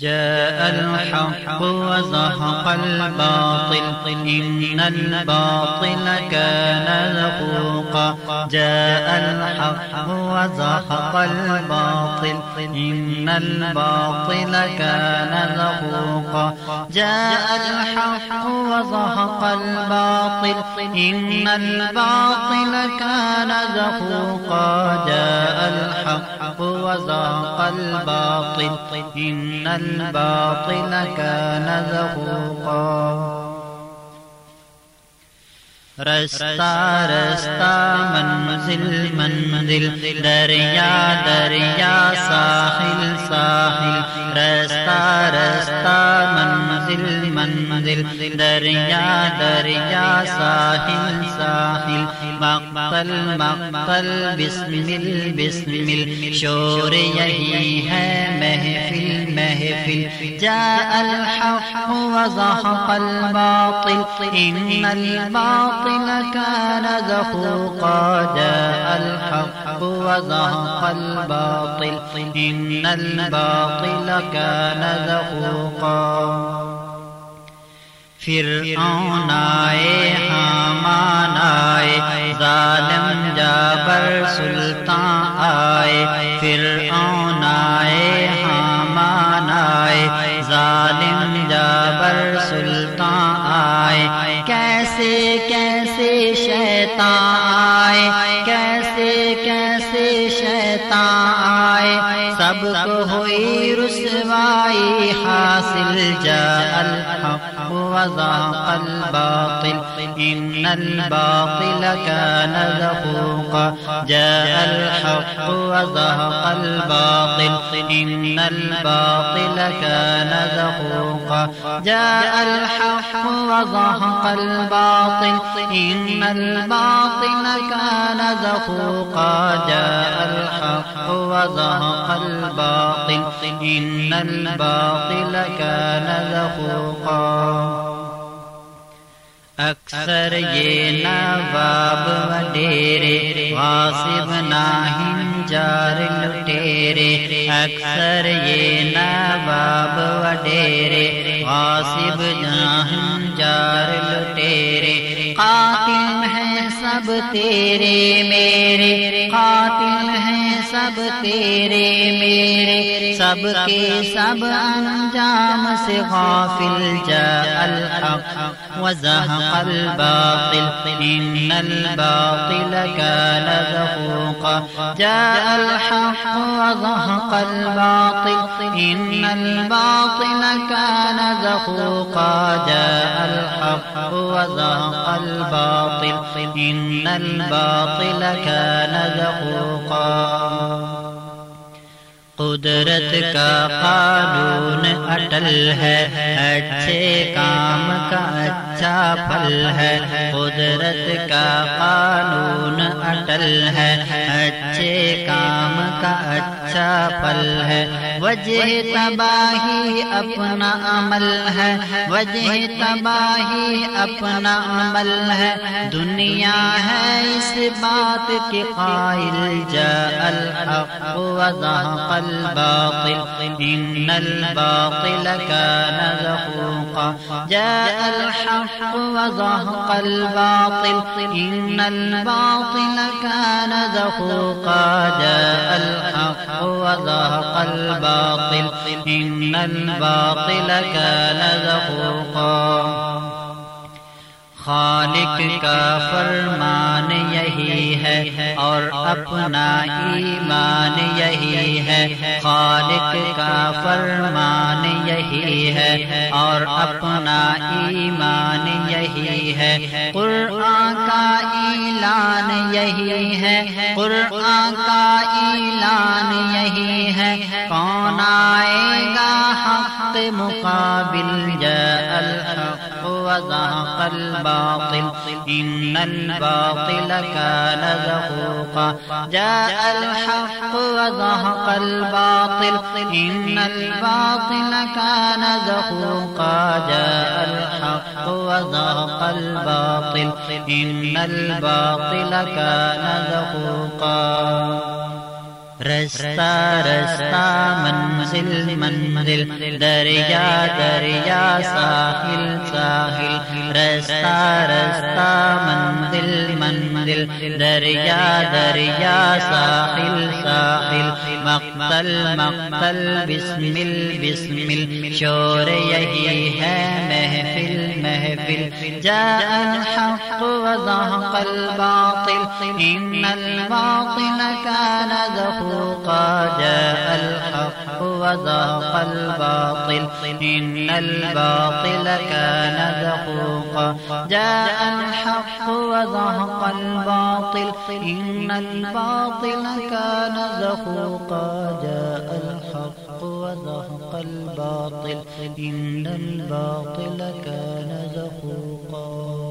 جاء الحق وزهق الباطل إن الباطل كان زهوقا. جاء الحق وزهق الباطل، إن الباطل كان زهوقا. جاء الحق وزهق الباطل، إن الباطل كان زهوقا. جاء الحق وزهق الباطل، إن الباطل كان زهوقا. رستہ رستہ منزل منزل دریا دریا ساحل ساحل۔ رستہ رستہ منزل منزل دریا دریا، ساحل ساحل۔ مقتل مقتل بسم بسم شور یہی ہے، محفل محفل۔ جاء الحق وزهق الباطل۔ إن الباطل كان زهوقا جاء الحق وزهق الباطل۔ إن الباطل كان زهوقا فرعون آئے حامان آئے ظالم جابر سلطان آئے فرعون آئے حامان آئے ظالم جابر سلطان آئے۔ کیسے کیسے شیطان الحق وذاق الباطل. إن الباطل كان ذهوقا جاء الحق وذهق الباطل. إن الباطل كان ذهوقا جاء الحق وذهق الباطل. إن الباطل كان ذهوقا جاء الحق وذهق الباطل، إن الباطل كان ذهوقا اکثر یہ نواب وڈیرے، غاصب ناہم جار لٹیرے. اکثر یہ نواب وڈیرے، غاصب ناہم جار لٹیرے. قاتل ہیں سب تیرے میرے، قاتل سب تیرے میرے سب کے سب انجام سے غافل جا الحق وزہق الباطل، إن الباطل كان ذهوقا جاء الحق وزهق الباطل، إن الباطل كان ذهوقا جاء الحق وزهق الباطل، إن الباطل كان ذهوقا قدرت کا قانون اٹل ہے، اچھے کام کا اچھا پھل ہے۔ قدرت کا قانون اٹل ہے، اچھے کام کا اچھا اچھا پھل ہے۔ وجہ تباہی اپنا عمل ہے۔ وجہ تباہی اپنا عمل ہے۔ دنیا ہے اس بات کے قائل۔ جا الحق وضحق الباطل۔ إن الباطل كان زهوقا جاء الحق وزهق الباطل۔ إن الباطل كان زهوقا جاء الحق وزهق الباطل، إن الباطل كان زهوقا خالق کا فرمان یہی ہے اور اپنا ایمان یہی ہے۔ خالق کا فرمان یہی ہے اور اپنا ایمان یہی ہے۔ قرآن کا اعلان یہی ہے۔ قرآن کا اعلان مقابل جا الحق وزهق الباطل. إن الباطل كان زهوقا. جاء الحق وزهق الباطل. إن الباطل كان زهوقا. جاء الحق وزهق الباطل. إن الباطل كان زهوقا. رستہ رستہ، منزل منزل، دریا دریا، ساحل ساحل۔ رستہ رستہ، منزل منزل، دریا دریا، ساحل ساحل۔ مقتل مقتل بسمل بسمل شور یہی ہے محفل محفل۔ جاء الحق وضحق الباطل، ان الباطل كان ذهوقا جاء الحق وضحق الباطل، ان الباطل كان ذهوقا جاء الحق وضحق الباطل، ان الباطل كان الحق جاء الحق وزهق الباطل إن الباطل كان زهوقا